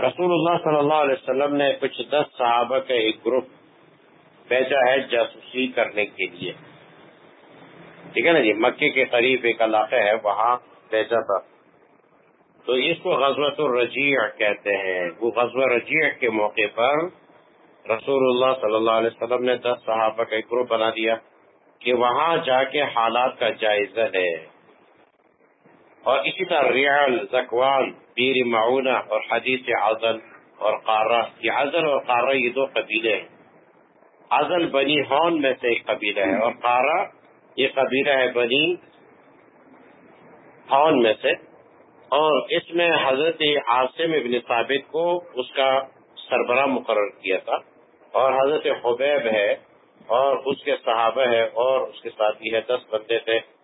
رسول اللہ صلی اللہ علیہ وسلم نے کچھ دس صحابہ کا ایک گروپ بھیجا ہے جاسوسی کرنے کے لیے۔ ٹھیک ہے نا جی؟ مکے کے قریب ایک علاقہ ہے، وہاں بھیجا تھا۔ تو اس کو غزوت الرجیع کہتے ہیں۔ وہ غزوہ رجیع کے موقع پر رسول اللہ صلی اللہ علیہ وسلم نے دس صحابہ کا ایک گروپ بنا دیا کہ وہاں جا کے حالات کا جائزہ لے۔ اور اسی طرح ریال زکوان پیر معاونہ اور حدیث عزل اور قارہ۔ یہ عزل اور قارہ یہ دو قبیلے ہیں۔ عزل بنی ہون میں سے ایک قبیلہ ہے اور قارہ یہ قبیلہ ہے بنی ہون میں سے۔ اور اس میں حضرت عاصم ابن ثابت کو اس کا سربراہ مقرر کیا تھا۔ اور حضرت حبیب ہے اور اس کے صحابہ ہے اور اس کے ساتھ ہے، دس بندے تھے۔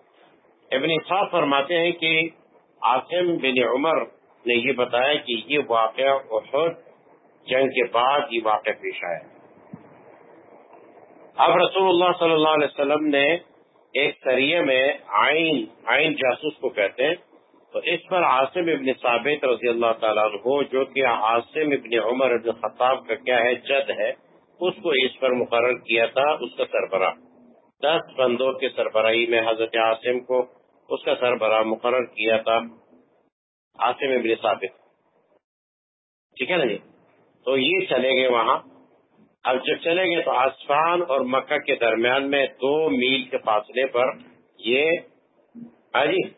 ابن صاحب فرماتے ہیں کہ عاصم بن عمر نے یہ بتایا کہ یہ واقعہ احد جنگ کے بعد یہ واقعہ پیش آیا۔ اب رسول اللہ صلی اللہ علیہ وسلم نے ایک سریے میں آئین آئین جاسوس کو کہتے ہیں۔ تو اس پر عاصم ابن ثابت رضی اللہ تعالیٰ عنہ، جو کہ عاصم ابن عمر ابن خطاب کا کیا ہے، جد ہے، اس کو اس پر مقرر کیا تھا، اس کا سربراہ۔ دس بندوں کے سربراہی میں حضرت عاصم کو اس کا سربراہ مقرر کیا تھا۔ عاصم ابن ثابت ٹھیک ہے نا جی؟ تو یہ چلے گئے وہاں۔ اب جب چلے گئے تو آسفان اور مکہ کے درمیان میں دو میل کے فاصلے پر یہ ہاں جی؟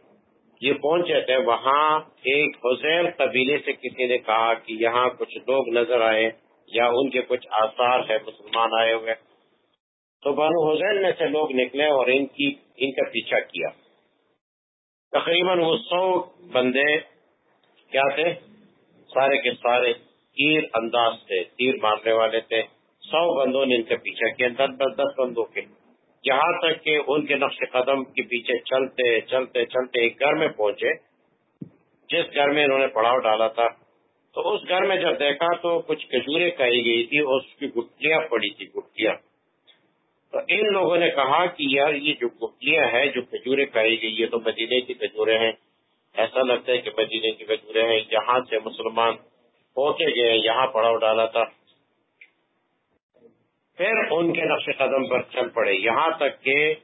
یہ پہنچے تھے۔ وہاں ایک حسین قبیلے سے کسی نے کہا کہ یہاں کچھ لوگ نظر آئے یا ان کے کچھ آثار ہے مسلمان آئے ہوئے۔ تو بانو حسین میں سے لوگ نکلے اور ان کی ان کا پیچھا کیا۔ تقریباً وہ سو بندے، کیا تھے؟ سارے کے سارے تیر انداز تھے، تیر مارنے والے تھے۔ سو بندوں نے ان کا پیچھا کیا، دس دس دس بندوں کے۔ یہاں تک کہ ان کے نقش قدم کے پیچھے چلتے چلتے چلتے ایک گھر میں پہنچے۔ جس گھر میں انہوں نے پڑاؤ ڈالا تھا۔ تو اس گھر میں جب دیکھا تو کچھ کھجورے کہی گئی تھی، اور اس کی گٹلیاں پڑی تھی گٹلیاں تو ان لوگوں نے کہا کہ یار یہ جو گٹلیاں ہیں، جو کھجورے کہی گئی یہ تو مدینے کی کھجورے ہیں۔ ایسا لگتا ہے کہ مدینے کی کھجورے ہیں۔ یہاں سے مسلمان پہنچے گئے، یہاں پڑاؤ ڈالا تھا۔ پھر ان کے نقش قدم پر چل پڑے۔ یہاں تک کہ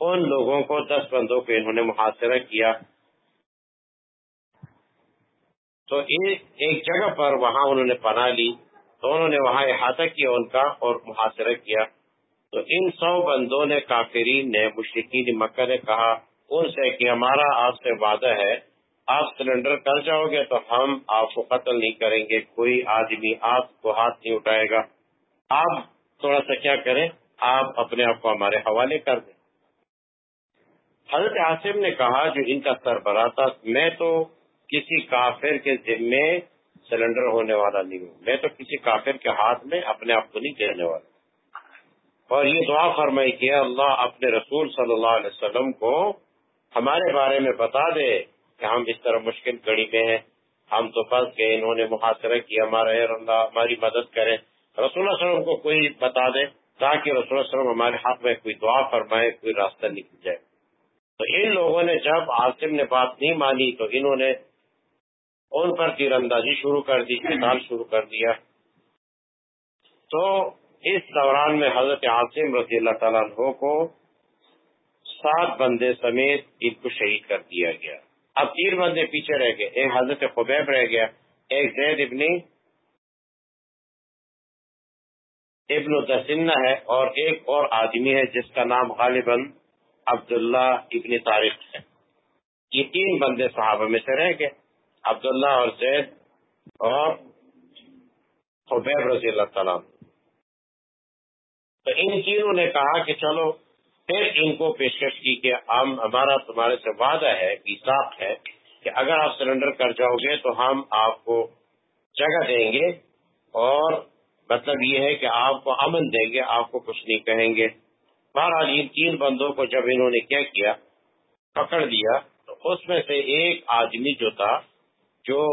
ان لوگوں کو دس بندوں کو انہوں نے محاصرہ کیا۔ تو ایک جگہ پر وہاں انہوں نے پناہ لی۔ تو انہوں نے وہاں احاطہ کیا ان کا اور محاصرہ کیا۔ تو ان سو بندوں نے کافرین نے مشرقین مکہ نے کہا ان سے کہ ہمارا آپ سے وعدہ ہے، آپ سلنڈر کر جاؤ گے تو ہم آپ کو قتل نہیں کریں گے، کوئی آدمی آپ کو ہاتھ نہیں اٹھائے گا۔ آپ تھوڑا سا کیا کریں، آپ اپنے آپ کو ہمارے حوالے کر دیں۔ حضرت عاصم نے کہا، جو ان کا سربراہ تھا، میں تو کسی کافر کے ذمے سلنڈر ہونے والا نہیں ہوں۔ میں تو کسی کافر کے ہاتھ میں اپنے آپ کو نہیں دینے والا۔ اور یہ دعا فرمائی کہ اللہ اپنے رسول صلی اللہ علیہ وسلم کو ہمارے بارے میں بتا دے کہ ہم اس طرح مشکل کڑی میں ہیں۔ ہم تو پھنس گئے، انہوں نے محاصرہ کیا، ہمارا اللہ، ہماری مدد کرے رسول اللہ علیہ وسلم کو کوئی بتا دے تاکہ رسول اللہ علیہ وسلم ہمارے حق میں کوئی دعا فرمائے، کوئی راستہ نکل جائے۔ تو ان لوگوں نے جب عاصم نے بات نہیں مانی تو انہوں نے ان پر تیر اندازی شروع کر دی قتال شروع کر دیا۔ تو اس دوران میں حضرت عاصم رضی اللہ تعالیٰ عنہ کو سات بندے سمیت ان کو شہید کر دیا گیا۔ اب تین بندے پیچھے رہ گئے، ایک حضرت خبیب رہ گیا، ایک زید ابنی ابن الدسنہ ہے اور ایک اور آدمی ہے جس کا نام غالباً عبداللہ ابن تاریخ ہے۔ یہ تین بندے صحابہ میں سے رہ گئے، عبداللہ اور زید اور حبیب رضی اللہ تعالیٰ تو ان تینوں نے کہا کہ چلو، پھر ان کو پیشکش کی کہ ہم، ہمارا تمہارے سے وعدہ ہے صاف ہے کہ اگر آپ سرنڈر کر جاؤ گے تو ہم آپ کو جگہ دیں گے اور مطلب یہ ہے کہ آپ کو امن دیں گے، آپ کو کچھ نہیں کہیں گے۔ بہرحال ان تین بندوں کو جب انہوں نے کیا کیا، پکڑ دیا تو اس میں سے ایک آدمی جو تھا، جو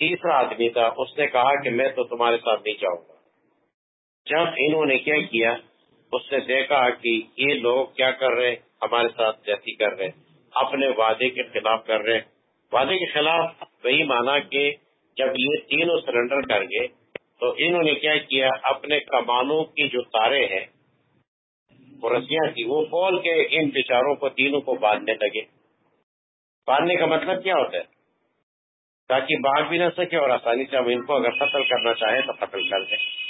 تیسرا آدمی تھا، اس نے کہا کہ میں تو تمہارے ساتھ نہیں جاؤں گا۔ جب انہوں نے کیا کیا، اس نے دیکھا کہ یہ لوگ کیا کر رہے، ہمارے ساتھ جیسی کر رہے، اپنے وعدے کے خلاف کر رہے۔ وعدے کے خلاف وہی مانا کہ جب یہ تینوں سرنڈر کر گئے، تو انہوں نے کیا کیا، اپنے کمانوں کی جو تارے ہیں رسیاں کی وہ کھول کے ان بیچاروں کو، تینوں کو باندھنے لگے۔ باندھنے کا مطلب کیا ہوتا ہے؟ تاکہ باغ بھی نہ سکے اور آسانی سے ہم ان کو اگر قتل کرنا چاہیں تو قتل کر دیں۔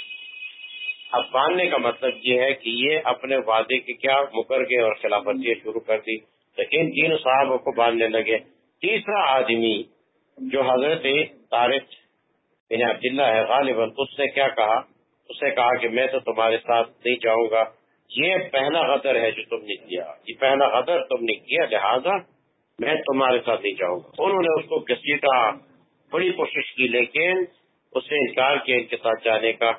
اب باندھنے کا مطلب یہ ہے کہ یہ اپنے وعدے کی کیا مکر گئے اور خلاف ورزیاں شروع کر دی۔ تو ان تینوں صاحبوں کو باندھنے لگے۔ تیسرا آدمی جو حضرت طارق بن عبداللہ ہے، غالباً اس نے کیا کہا؟ اس نے کہا کہ میں تو تمہارے ساتھ نہیں جاؤں گا۔ یہ پہلا غدر ہے جو تم نے کیا۔ یہ پہلا غدر تم نے کیا، لہذا میں تمہارے ساتھ نہیں جاؤں گا۔ انہوں نے اس کو گسیٹا بڑی کوشش کی، لیکن اس نے انکار کیا ان کے ساتھ جانے کا۔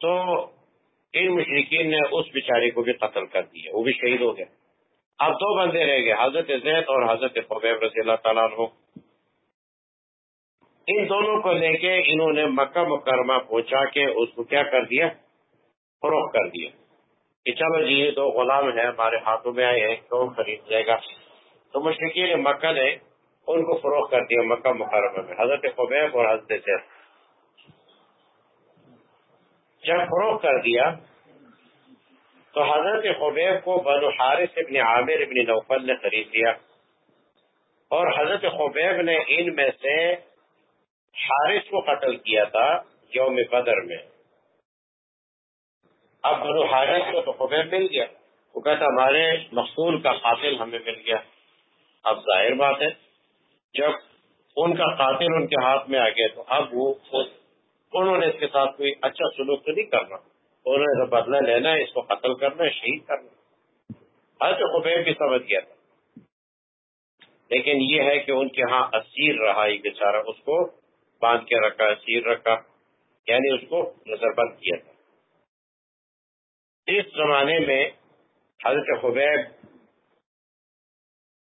تو ان مشرقین نے اس بیچارے کو بھی قتل کر دیا، وہ بھی شہید ہو گیا اب دو بندے رہ گئے، حضرت زید اور حضرت فبیب رضی اللہ تعالیٰ عنہ۔ ان دونوں کو لے کے انہوں نے مکہ مکرمہ پہنچا کے اس کو کیا کر دیا؟ فروخت کر دیا۔ کہ چلو جی یہ دو غلام ہیں، ہمارے ہاتھوں میں آئے ہیں، کون خرید جائے گا؟ تو مشرقین مکہ نے ان کو فروخت کر دیا مکہ مکرمہ میں، حضرت خبیب اور حضرت زید۔ جب فروخت کر دیا، تو حضرت خبیب کو بنو حارث ابن عامر ابن نوفل نے خرید لیا۔ اور حضرت خبیب نے ان میں سے حارث کو قتل کیا تھا یوم بدر میں۔ اب بنو حارث کو تو خبیب مل گیا۔ وہ کہتا، ہمارے مقصول کا قاتل ہمیں مل گیا۔ اب ظاہر بات ہے، جب ان کا قاتل ان کے ہاتھ میں آ گیا، تو اب وہ انہوں نے اس کے ساتھ کوئی اچھا سلوک تو نہیں کرنا۔ انہوں نے بدلہ لینا ہے، اس کو قتل کرنا ہے، شہید کرنا ہر تو خبیب بھی سمجھ گیا تھا۔ لیکن یہ ہے کہ ان کے ہاں اسیر رہا یہ بیچارہ اس کو باندھ کے رکھا، اسیر رکھا یعنی اس کو نظر بند کیا تھا۔ اس زمانے میں حضرت خبیب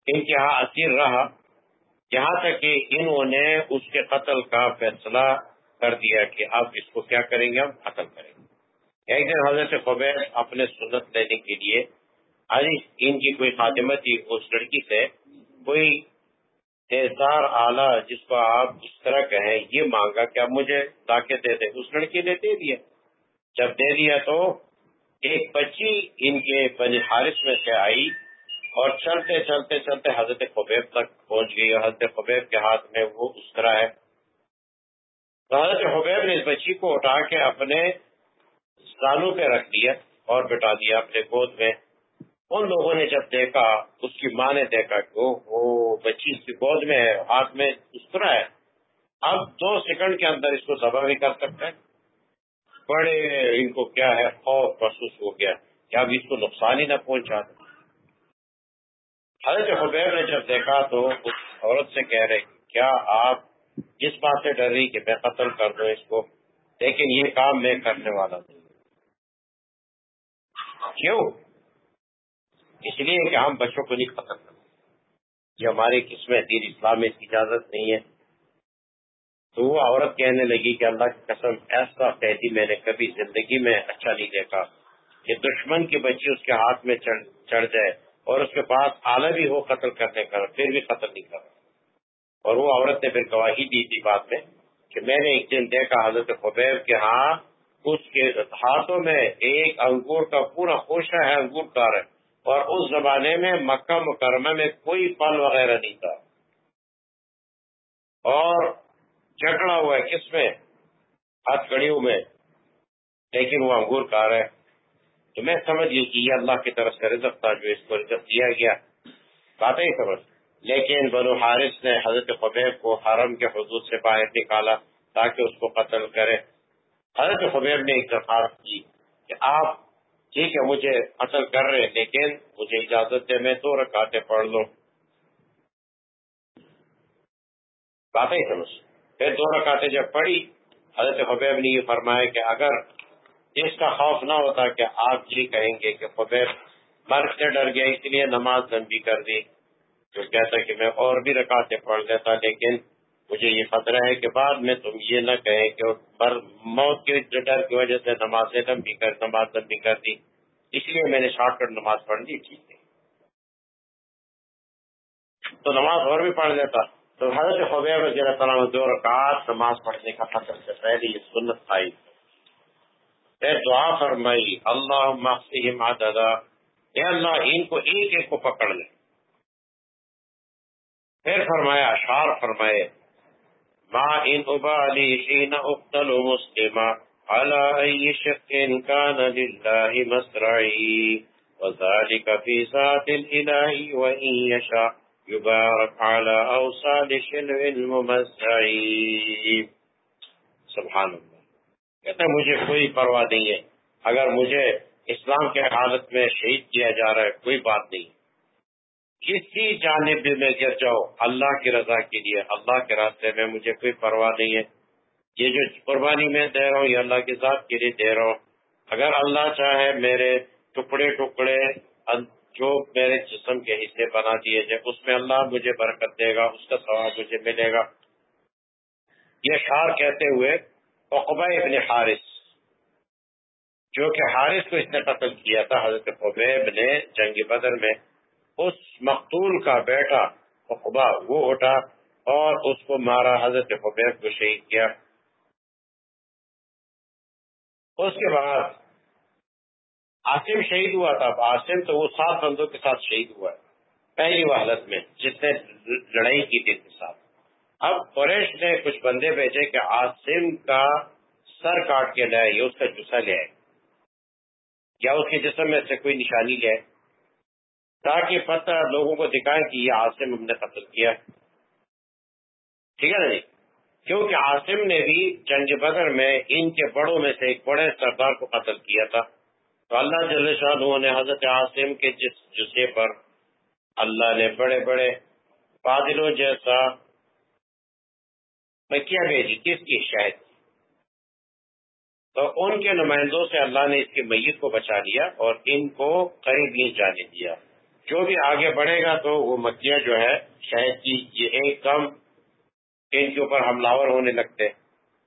ان کے ہاں اسیر رہا۔ یہاں تک کہ انہوں نے اس کے قتل کا فیصلہ کر دیا کہ اب اس کو کیا کریں گے؟ ہم قتل کریں گے۔ ایک دن حضرت خبیر اپنے سنت لینے کے لیے۔ ان کی کوئی خاتمت تھی، اس لڑکی سے۔ کوئی تیزدار آلہ جس کو آپ اس طرح کہیں، یہ مانگا کہ اب مجھے لاکے دے دے اس لڑکی نے دے دیا۔ جب دے دیا تو ایک بچی ان کے بنی حارث میں سے آئی اور چلتے چلتے چلتے حضرت خبیب تک پہنچ گئی۔ اور حضرت خبیب کے ہاتھ میں وہ اس طرح ہے۔ حضرت حبیب نے اس بچی کو اٹھا کے اپنے سالوں پہ رکھ دیا اور بٹا دیا اپنے گود میں۔ ان لوگوں نے جب دیکھا، اس کی ماں نے دیکھا کہ وہ بچی اس کی گود میں ہے، ہاتھ میں اس طرح ہے۔ اب دو سیکنڈ کے اندر اس کو ذبح بھی کر سکتے ہیں بڑے، ان کو کیا ہے، خوف محسوس ہو گیا کہ اب اس کو نقصان ہی نہ پہنچا۔ حضرت حبیب نے جب دیکھا تو اس عورت سے کہہ رہے، کیا آپ جس بات سے ڈر رہی کہ میں قتل کر دوں اس کو، لیکن یہ کام میں کرنے والا نہیں کیوں؟ اس لیے کہ ہم بچوں کو نہیں قتل کرتے۔ یہ ہماری قسمیں دین اسلام میں اس کی اجازت نہیں ہے۔ تو وہ عورت کہنے لگی کہ اللہ کی قسم، ایسا قیدی میں نے کبھی زندگی میں اچھا نہیں دیکھا۔ کہ دشمن کی بچی اس کے ہاتھ میں چڑھ جائے اور اس کے پاس آلہ بھی ہو قتل کرنے کا، پھر بھی قتل نہیں کر اور وہ عورت نے پھر گواہی دی تھی بات میں کہ میں نے ایک دن دیکھا حضرت خبیب کے ہاں اس کے ہاتھوں میں ایک انگور کا پورا خوشہ ہے، انگور کار ہے، اور اس زمانے میں مکہ مکرمہ میں کوئی پل وغیرہ نہیں تھا۔ اور جھگڑا ہوا ہے کس میں؟ ہاتھ کڑیوں میں۔ لیکن وہ انگور کار ہے۔ تو میں سمجھ گئی کہ یہ اللہ کی طرف سے رزق تھا جو اس کو رزق دیا گیا۔ بات ہی سمجھ۔ لیکن بنو حارث نے حضرت خبیب کو حرم کے حدود سے باہر نکالا تاکہ اس کو قتل کرے۔ حضرت خبیب نے ایک درخواست کی کہ آپ ٹھیک ہے، مجھے قتل کر رہے لیکن مجھے اجازت دے، میں دو رکعتیں پڑھ لوں۔ بات ہی سمجھ۔ پھر دو رکعتیں جب پڑھی، حضرت خبیب نے یہ فرمایا کہ اگر اس کا خوف نہ ہوتا کہ آپ یہ کہیں گے کہ خبیب مرد سے ڈر گیا، اس لیے نماز لمبی کر دی۔ تو کہتا کہ میں اور بھی رکاتے پڑھ لیتا، لیکن مجھے یہ خطرہ ہے کہ بعد میں تم یہ نہ کہیں کہ پر موت کے ڈر کی وجہ سے نماز لمبی کر، نماز لمبی کر دی۔ اس لیے میں نے شارٹ کٹ نماز پڑھ لی، ٹھیک ہے۔ تو نماز اور بھی پڑھ لیتا۔ تو حضرت خبیر رضی اللہ تعالیٰ دو رکعت نماز پڑھنے کا فصل سے پہلے یہ سنت آئی پھر دعا فرمائی اللہ عددا۔ اے اللہ، ان کو ایک ایک کو پکڑ لے۔ پھر فرمایا، اشعار فرمائے، ما ان ابالی حین اقتل مسلما على اي شق كان لله مسرعي وذلك في ذات الاله وان يشاء يبارك على اوصال شلو الممزعي سبحان اللہ کہتا مجھے کوئی پرواہ نہیں ہے۔ اگر مجھے اسلام کے حالت میں شہید کیا جا رہا ہے، کوئی بات نہیں۔ کسی جانب بھی میں گر جاؤ، اللہ کی رضا کے لیے، اللہ کے راستے میں مجھے کوئی پرواہ نہیں ہے۔ یہ جو قربانی میں دے رہا ہوں، یہ اللہ کی ذات کے لیے دے رہا ہوں۔ اگر اللہ چاہے میرے ٹکڑے ٹکڑے جو میرے جسم کے حصے بنا دیے جائے اس میں اللہ مجھے برکت دے گا، اس کا ثواب مجھے ملے گا۔ یہ شعر کہتے ہوئے اقبا ابن حارث، جو کہ حارث کو اس نے قتل کیا تھا، حضرت قبیب نے جنگ بدر میں اس مقتول کا بیٹا اقبا وہ اٹھا اور اس کو مارا، حضرت قبیب کو شہید کیا۔ اس کے بعد عاصم شہید ہوا تھا۔ عاصم تو وہ سات بندوں کے ساتھ شہید ہوا ہے۔ پہلی وحلت میں جس نے لڑائی کی تھی کے ساتھ۔ اب قریش نے کچھ بندے بھیجے کہ عاصم کا سر کاٹ کے لائے یا اس کا جسا لے آئے یا اس کے جسم میں سے کوئی نشانی لے تاکہ پتہ لوگوں کو دکھائے کہ یہ عاصم ہم نے قتل کیا ٹھیک ہے نا جی؟ کیونکہ عاصم نے بھی جنگ بدر میں ان کے بڑوں میں سے ایک بڑے سردار کو قتل کیا تھا۔ تو اللہ جل شاہ نے حضرت عاصم کے جس جسے پر اللہ نے بڑے بڑے بادلوں جیسا کیا بھیجی کس کی شہد تو ان کے نمائندوں سے اللہ نے اس کی میت کو بچا لیا اور ان کو قریب نہیں جانے دیا۔ جو بھی آگے بڑھے گا تو وہ مکیاں جو ہے، شہد کی یہ ایک کم، ان کے اوپر حملہ ہونے لگتے۔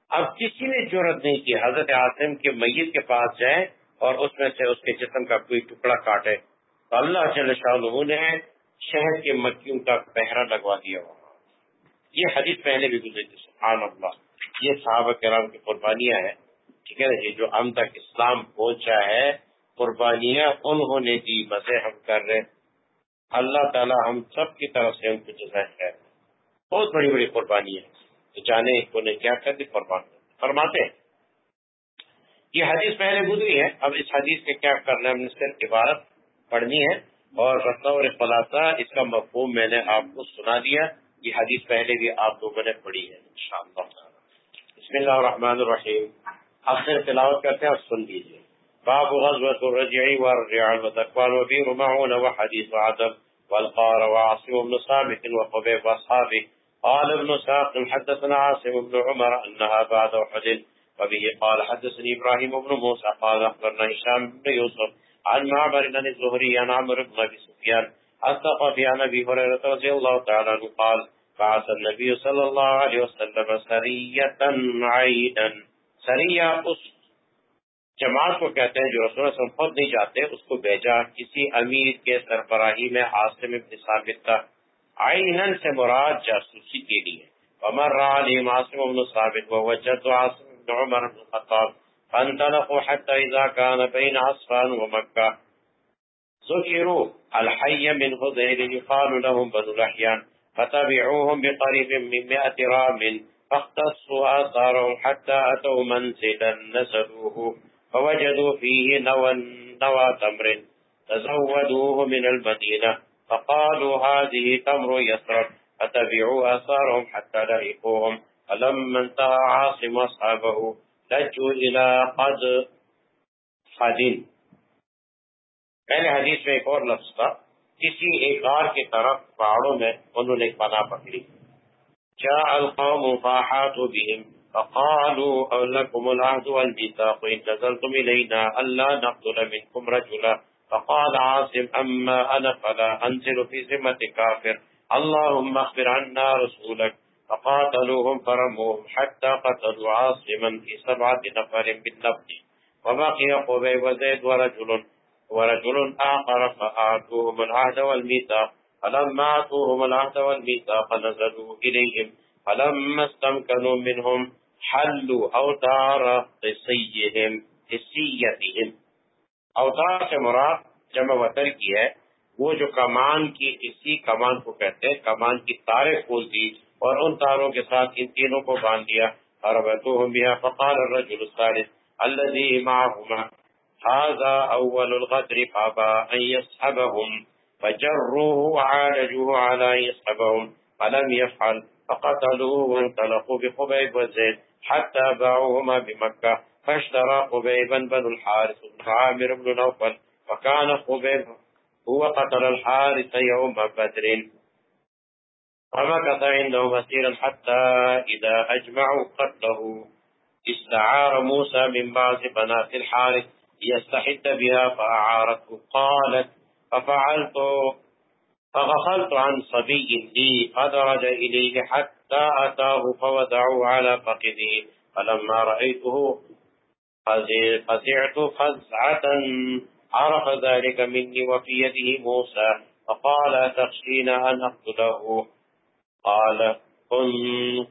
اب کسی نے ضرورت نہیں کی، حضرت عاصم کے میت کے پاس جائے اور اس میں سے اس کے جسم کا کوئی ٹکڑا کاٹے۔ تو اللہ جل شاہ نے شہد کے مکیوں کا پہرا لگوا دیا۔ ہوا یہ حدیث پہلے بھی گزری تھی، سبحان اللہ۔ یہ صحابہ کرام کی قربانیاں ہیں، ٹھیک ہے نا؟ جو ہم تک اسلام پہنچا ہے، قربانیاں انہوں نے دی، مزے ہم کر رہے اللہ تعالی ہم سب کی طرف سے ان کو جزائے ہے بہت بڑی بڑی قربانی ہے۔ جانے کو نے کیا کر دی، قربان فرماتے ہیں۔ یہ حدیث پہلے گزری ہے۔ اب اس حدیث کے کیا کرنا ہے صرف عبارت پڑھنی ہے۔ اور رسا اور خلاصہ اس کا مفہوم میں نے آپ کو سنا دیا۔ یہ حدیث پہلے بھی آپ لوگوں نے پڑھی ہے بسم اللہ الرحمن الرحیم۔ آپ سے تلاوت کرتے ہیں اور سن لیجیے باب غزوة الرجعی والرعال وتقوان وبیر معون وحدیث عدم والقار وعاصم بن ثابت وقبيب وأصحابه. قال ابن ساق حدثنا عاصم بن عمر أنها بعد أحد وبه قال حدثني إبراهيم بن موسى قال أخبرنا هشام بن يوسف عن معبر بن الزهري عن عمرو بن أبي سفيان الثقفي عن أبي هريرة رضي الله تعالى عنه قال بعث النبي صلى الله عليه وسلم سرية عيدا سرية اس جماعت کو کہتے ہیں جو رسول اللہ وسلم خود نہیں جاتے، اس کو بھیجا کسی امیر کے سربراہی میں عاصم ابن ثابت کا عینن سے مراد جاسوسی کے لیے۔ عمر علی عاصم ابن ثابت ووجد عاصم بن عمر بن الخطاب فانطلقوا حتى اذا كان بين عصفان ومكة ذكروا الحي من هذيل يقال لهم بنو لحيان فتبعوهم بقريب من مئة رام فاختصوا آثارهم حتى أتوا منزلا نزلوه فوجدوا فيه نوى نوى تمر تزودوه من المدينة فقالوا هذه تمر يسرب فتبعوا آثارهم حتى لحقوهم فلما انتهى عاصم أصحابه لجوا إلى قد حدين. پہلے حدیث میں ایک اور لفظ تھا، کسی ایک غار کی طرف پہاڑوں میں انہوں نے ایک پناہ پکڑی. جاء القوم فاحاتوا بهم. فقالوا لكم العهد والميثاق إن نزلتم إلينا ألا نقتل منكم رجلا فقال عاصم أما أنا فلا أنزل في ذمة كافر اللهم اخبر عنا رسولك فقاتلوهم فرموهم حتى قتلوا عاصما في سبعة نفر بالنبض وبقي قبي وزيد ورجل ورجل آخر فآتوهم العهد والميثاق فلما اتوهم العهد والميثاق نزلوا اليهم فلما استمكنوا منهم حلوا اوتار قصيهم حسیتهم اوتار سے مراد جمع وطر کی ہے، وہ جو کمان کی، اسی کمان کو کہتے ہیں، کمان کی تارے کھول دی اور ان تاروں کے ساتھ ان تینوں کو باندھ دیا۔ اور فربتوهم بها فقال الرجل الثالث الذي معهما هذا اول الغدر فابا ان يسحبهم فجروه وعالجوه على ان يسحبهم فلم يفعل فقتلوه وانطلقوا بخبيب وزيد حتى باعوهما بمكة فاشترى خبيبا بن الحارث بن عامر بن نوفل وكان خبيب هو قتل الحارث يوم بدر. فمكث عنده مسيرا حتى إذا أجمعوا قتله. استعار موسى من بعض بنات الحارث ليستحد بها فأعارته. قالت ففعلت فغفلت عن صبي لي فدرج إليه حتى أتاه فوضعوا على فقده. فلما رأيته فزعت فزعة عرف ذلك مني وفي يده موسى فقال تخشين أن أقتله؟ قال كن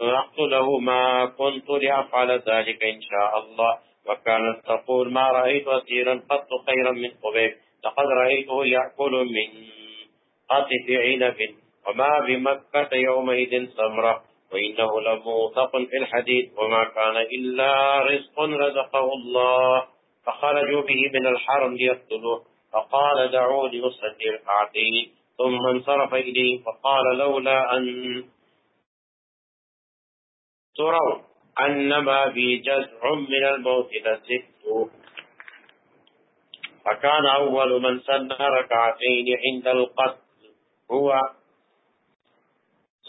أقتله ما كنت لأفعل ذلك إن شاء الله. وكانت تقول ما رأيت أسيرا قط خيرا من قبيب. لقد رأيته يأكل من قطف عنب وما بمكة يومئذ سمرة وإنه لموثق في الحديد وما كان إلا رزق رزقه الله فخرجوا به من الحرم ليقتلوه فقال دعوني أصلي ركعتين ثم انصرف إليه فقال لولا أن تروا أنما بي جزع من الموت لزدت فكان أول من سن ركعتين عند القتل هو.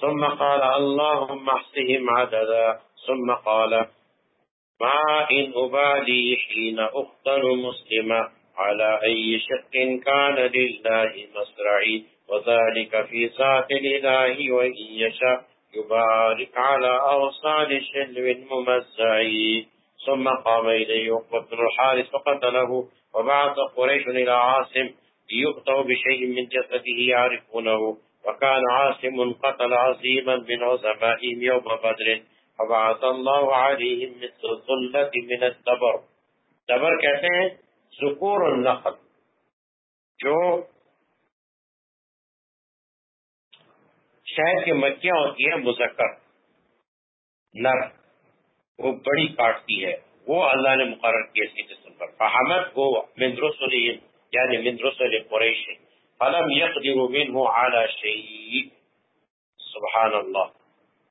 ثم قال اللهم احصهم عددا. ثم قال ما إن أبالي حين أقتل مسلما على أي شق كان لله مصرعي. وذلك في ساق الإله وإن يشاء يبارك على أوصال شلو ممزعي. ثم قام إليه وقتل الحارس فقتله. وبعث قريش إلى عاصم ليقطع بشيء من جسده يعرفونه، وكان عاصم قتل عظيما من عزمائهم يوم بدر. فبعث الله عليهم مثل ظلة من الدبر. دبر کہتے ہیں ذکور النخل، جو شہد کی مکیاں ہوتی ہیں، مذکر، نر، وہ بڑی کاٹتی ہے۔ وہ اللہ نے مقرر کیا اس کی جسم پر فحمد کو من رسولیم یعنی يعني من رسول قریش فلم یقدر منہ على شہید سبحان اللہ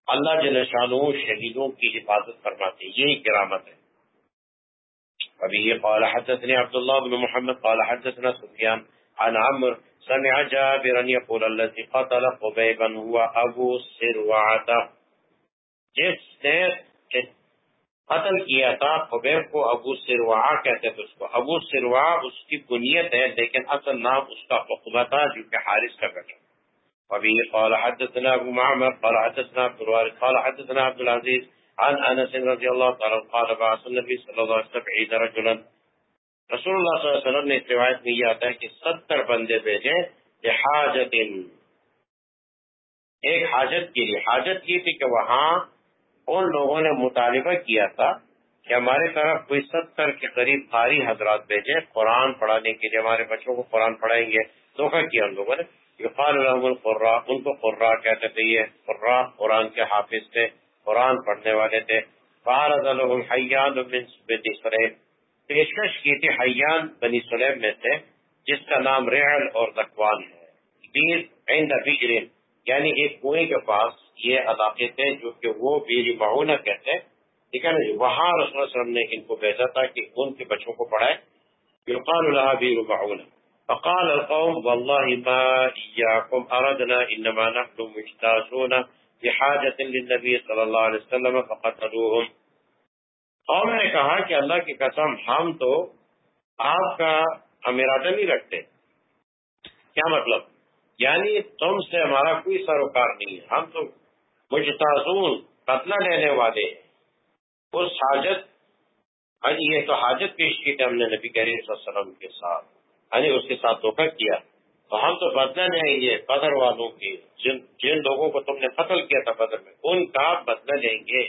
اللہ جلشانو شہیدوں کی حفاظت فرماتے ہیں. یہی کرامت ہے. فبیه قال حدثنی عبداللہ بن محمد قال حدثنا سفیان عن عمر سمع جابرا يقول الذي قتل قبيبا هو أبو سروعة. جس نے قتل کیا تھا خبیب کو ابو سروا کہتے تھے اس کو۔ ابو سروا اس کی بنیت ہے، لیکن اصل نام اس کا فقبہ تھا جو کہ حارث کا بیٹا ابھی قال حدثنا ابو معمر، قال حدثنا عبد الوارث، قال حدثنا عبد العزيز، عن انس رضي الله تعالى قال بعث النبي صلى الله عليه وسلم عيد رجلا۔ رسول اللہ صلی اللہ علیہ وسلم نے اس روایت میں یہ آتا ہے کہ ستر بندے بھیجے لحاجت ایک حاجت کے لیے، حاجت یہ تھی کہ وہاں ان لوگوں نے مطالبہ کیا تھا کہ ہمارے طرف کوئی ستر کے قریب قاری حضرات بھیجے قرآن پڑھانے کے لیے ہمارے بچوں کو قرآن پڑھائیں گے۔ دھوکہ کیا ان لوگوں نے؟ یقال الحم القرا ان کو قرا کہتے تھے، یہ قرا قرآن کے حافظ تھے، قرآن پڑھنے والے تھے۔ فارض الحم حیان بن سلیب پیشکش کی تھی حیان بنی سلیب میں سے، جس کا نام ریحل اور زکوان ہے۔ عند یعنی ایک کنویں کے پاس یہ علاقے تھے جو کہ وہ بیری معاونہ کہتے ہیں، ٹھیک ہے نا جی؟ وہاں رسول اللہ علیہ وسلم نے ان کو بھیجا تھا کہ ان کے بچوں کو پڑھائے۔ یقال لها بیر معاونہ فقال القوم والله ما إياكم أردنا إنما نحن مجتازون بحاجة للنبي صلى الله عليه وسلم فقتلوهم قوم نے کہا کہ اللہ کی قسم، ہم تو آپ کا امیرادہ نہیں رکھتے۔ کیا مطلب؟ یعنی تم سے ہمارا کوئی سروکار نہیں ہے۔ ہم تو مجتازون، قتلہ لینے والے۔ اس حاجت ہاں جی، یہ تو حاجت پیش کی تھی ہم نے نبی کریم صلی اللہ علیہ وسلم کے ساتھ۔ یعنی اس کے ساتھ دھوکہ کیا۔ تو ہم تو بدلہ لیں گے بدر والوں کی۔ جن جن لوگوں کو تم نے قتل کیا تھا بدر میں، ان کا بدلہ لیں گے۔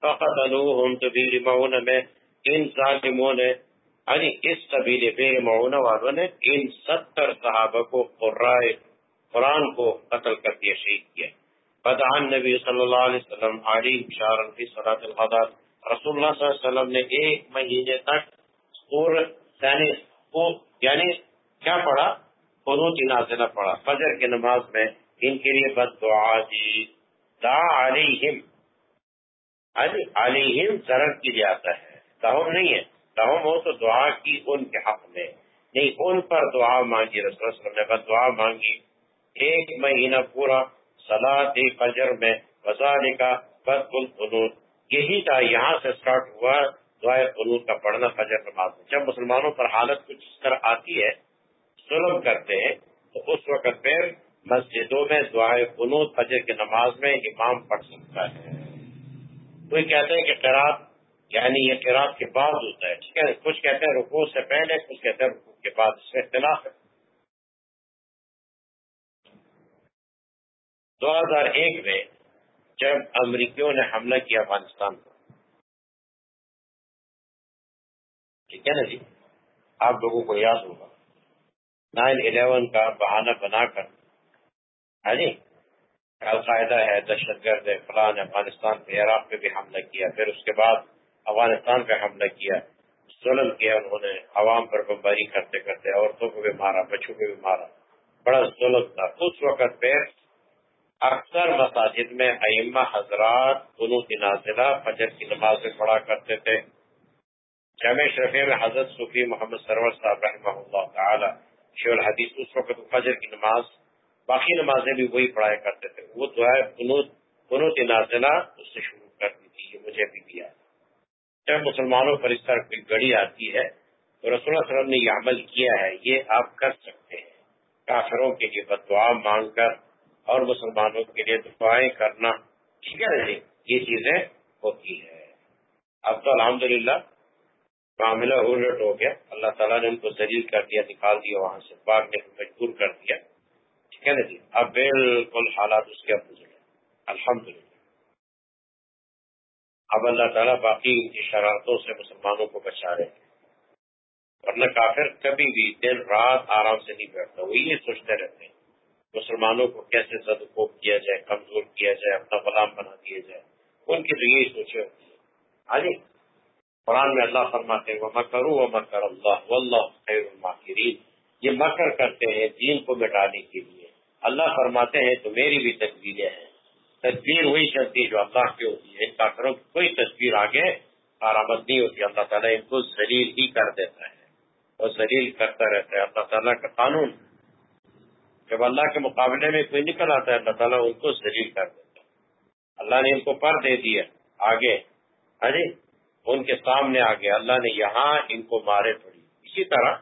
فقط ہم تو معاون میں ان ظالموں نے یعنی اس قبیلے بے معاون والوں نے ان ستر صحابہ کو قرائے، قرآن کو قتل کر دیا، شہید کیا۔ بدعان نبی صلی اللہ علیہ وسلم علی شارن فی صلاة القضاء رسول اللہ صلی اللہ علیہ وسلم نے ایک مہینے تک یعنی, یعنی کیا پڑھا؟ قنوت نازلہ پڑھا۔ فجر کی نماز میں ان کے لیے بد دعا دی۔ دا علیہم۔ علیہم ضرر کی جاتا ہے۔ تہم نہیں ہے۔ تہم ہو تو دعا کی ان کے حق میں۔ نہیں ان پر دعا مانگی۔ رسول اللہ وسلم نے بد دعا مانگی۔ ایک مہینہ پورا سلاد فجر میں وزال کا بد قنوت یہی تھا، یہاں سے سٹارٹ ہوا دعائے قنوت کا پڑھنا فجر نماز میں۔ جب مسلمانوں پر حالت کچھ اس طرح آتی ہے، ظلم کرتے ہیں، تو اس وقت پھر مسجدوں میں دعائے قنوت فجر کی نماز میں امام پڑھ سکتا ہے۔ کوئی کہتے ہیں کہ قرآن یعنی یہ قرآن کے بعد ہوتا ہے، ٹھیک ہے، کچھ کہتے ہیں رکوع سے پہلے، کچھ کہتے ہیں رکوع کے بعد، اس میں اختلاف ہے۔ دو ہزار ایک میں جب امریکیوں نے حملہ کیا افغانستان پر۔ ٹھیک ہے نا جی؟ آپ لوگوں کو یاد ہوگا۔ نائن الیون کا بہانہ بنا کر۔ ہاں جی؟ القاعدہ ہے، دہشت گرد ہے، فلان افغانستان پہ عراق پہ بھی حملہ کیا، پھر اس کے بعد افغانستان پہ حملہ کیا۔ ظلم کیا انہوں نے، عوام پر بمباری کرتے کرتے، عورتوں کو بھی مارا، بچوں کو بھی مارا۔ بڑا ظلم تھا۔ اس وقت پہ اکثر مساجد میں ائمہ حضرات دونوں کی نازلہ، فجر کی نماز میں پڑھا کرتے تھے۔ جامع شرفیہ میں حضرت صوفی محمد سرور صاحب رحمہ اللہ تعالی شیخ الحدیث اس وقت فجر کی نماز، باقی نمازیں بھی وہی پڑھایا کرتے تھے۔ وہ دعائیں قنوت نازلہ اس سے شروع کر دی تھی، یہ مجھے بھی دیا۔ جب مسلمانوں پر اس طرح کوئی گڑی آتی ہے تو رسول اللہ علیہ وسلم نے یہ عمل کیا ہے، یہ آپ کر سکتے ہیں۔ کافروں کے لیے بد دعا مانگ کر اور مسلمانوں کے لیے دعائیں کرنا ٹھیک ہے جی یہ چیزیں ہوتی ہے اب تو الحمدللہ معاملہ الٹ ہو گیا۔ اللہ تعالیٰ نے ان کو ذلیل کر دیا، نکال دیا، وہاں سے باغ نے مجبور کر دیا۔ ٹھیک ہے نا جی اب بالکل حالات اس کے اب الحمد للہ اب اللہ تعالیٰ باقی ان کی شرارتوں سے مسلمانوں کو بچا رہے ہیں۔ ورنہ کافر کبھی بھی دن رات آرام سے نہیں بیٹھتا، وہ یہ سوچتے رہتے ہیں۔ مسلمانوں کو کیسے زد کیا جائے، کمزور کیا جائے، اپنا غلام بنا دیا جائے، ان کی تو یہی سوچے ہوتی ہے قرآن میں اللہ فرماتے ہیں وہ مکرو و مکر اللہ واللہ خیر الماکرین یہ مکر کرتے ہیں دین کو مٹانے کے لیے۔ اللہ فرماتے ہیں، تو میری بھی تصویریں ہیں۔ تصویر وہی چلتی جو اللہ کی ہوتی ہے۔ ان کافروں کی کوئی تصویر آگے آرامد نہیں ہوتی۔ اللہ تعالیٰ ان کو ذلیل ہی کر دیتا ہے اور ذلیل کرتا رہتا ہے۔ اللہ تعالیٰ کا قانون جب اللہ کے مقابلے میں کوئی نکل آتا ہے، اللہ تعالیٰ ان کو ذلیل کر دیتا ہے۔ اللہ نے ان کو پر دے دیا آگے۔ ارے، ان کے سامنے آ گیا اللہ نے یہاں ان کو مارے پڑی اسی طرح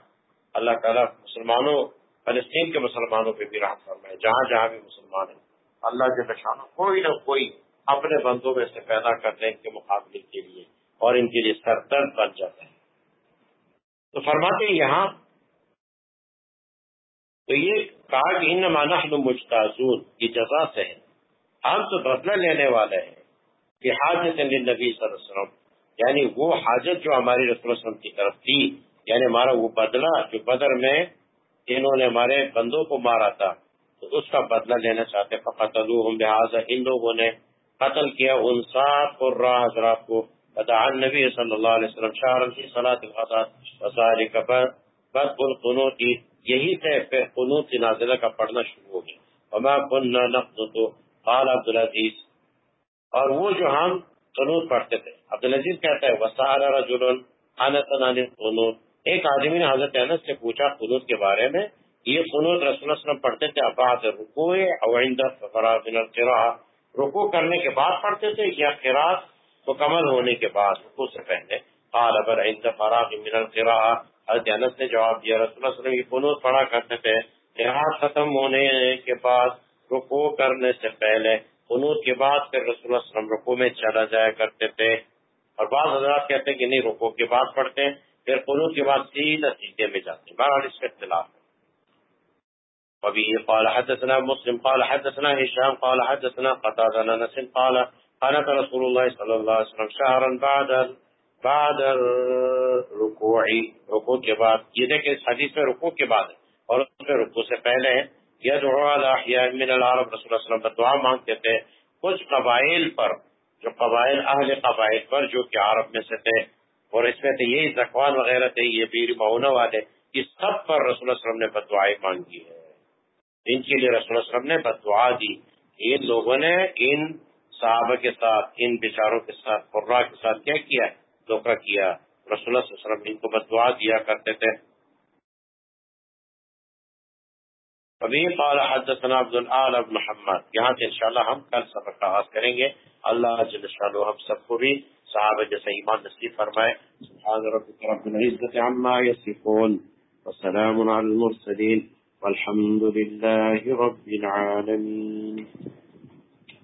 اللہ تعالیٰ مسلمانوں، فلسطین کے مسلمانوں پہ بھی راحت فرمائے، جہاں جہاں بھی مسلمان ہیں۔ اللہ کے نشانہ کوئی نہ کوئی اپنے بندوں میں سے پیدا کرنے کے مقابلے کے لیے اور ان کے لیے سردرد بن جاتا ہے۔ تو فرماتے ہیں یہاں تو یہ کہا کہ ان مانا مجتازون. یہ جزا سے ہے ہم تو بدلہ لینے والے ہیں. کہ حاضر نبی صلی اللہ علیہ وسلم. یعنی وہ حاجت جو ہماری رسول اللہ علیہ وسلم کی طرف تھی یعنی ہمارا وہ بدلہ جو بدر میں انہوں نے ہمارے بندوں کو مارا تھا، تو اس کا بدلہ لینا چاہتے فقط لہٰذا ان لوگوں نے قتل کیا، ان سات اور حضرات کو. بتا نبی صلی اللہ علیہ وسلم شاہ کی صلاح کا بد القنوت یہی سے پھر قنوت نازلہ کا پڑھنا شروع ہو گیا۔ وما كنا نقنط قال عبد العزیز اور وہ جو ہم قنوت پڑھتے تھے۔ عبد العزیز کہتا ہے وسارا رجل انس قنوت ایک آدمی نے حضرت انس سے پوچھا قنوت کے بارے میں، یہ قنوت رسول اللہ صلی اللہ وسلم پڑھتے تھے اباد رکوع او عند فراغ من القراءه رکوع کرنے کے بعد پڑھتے تھے یا قراءت مکمل ہونے کے بعد، رکوع سے پہلے؟ قال بر عند فراغ من القراءه حضرت انس نے جواب دیا، رسول اللہ وسلم یہ قنوت پڑھا کرتے تھے قراءت ختم ہونے کے بعد رکوع کرنے سے پہلے قنوت کے بعد پھر رسول اللہ وسلم رکوع میں چلا جایا کرتے تھے۔ اور بعض حضرات کہتے ہیں کہ نہیں رکو کے بعد پڑھتے ہیں، پھر قلوط کے بعد سیدھا سیدھے میں جاتے ہیں۔ بہرحال اس کا اختلاف ہے۔ وبه قال حدثنا مسلم، قال حدثنا هشام، قال حدثنا قتادة أنس قال قالت رسول الله صلى الله عليه وسلم شهرا بعد بعد الركوع رکوع کے بعد، یہ دیکھیں اس حدیث میں رکوع کے بعد ہے اور اس میں رکوع سے پہلے یدعو علی من العرب، رسول اللہ صلی اللہ علیہ وسلم دعا مانگتے تھے۔ کچھ قبائل پر، جو قبائل، اہل قبائل پر، جو کہ عرب میں سے تھے، اور اس میں تو یہی زکوان وغیرہ تھے، یہ بیر معاونہ والے اس سب پر رسول اللہ صلی اللہ علیہ وسلم نے بدعائیں مانگی ہے ان کے لیے رسول اللہ علیہ وسلم نے بدعا دی۔ ان لوگوں نے، ان صحابہ کے ساتھ، ان بیچاروں کے ساتھ قرا کے ساتھ کیا کیا دھوکہ کیا، رسول اللہ صلی اللہ علیہ وسلم ان کو بدعا دیا کرتے تھے۔ ابھی قال حدثنا عبد العال اب محمد، یہاں سے انشاءاللہ ہم کل سبق کا آغاز کریں گے۔ اللہ جل شانہ ہم سب کو بھی صحابہ جیسے ایمان نصیب فرمائے۔ سبحان ربک رب العزت عما یصفون۔ وسلام علی المرسلین۔ والحمد لله رب العالمين